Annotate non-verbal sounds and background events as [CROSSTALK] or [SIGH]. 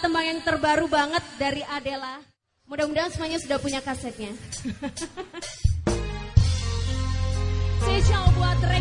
tembang yang terbaru banget dari Adela. Mudah-mudahan semuanya sudah punya kasetnya. [LAUGHS] Spesial buat Re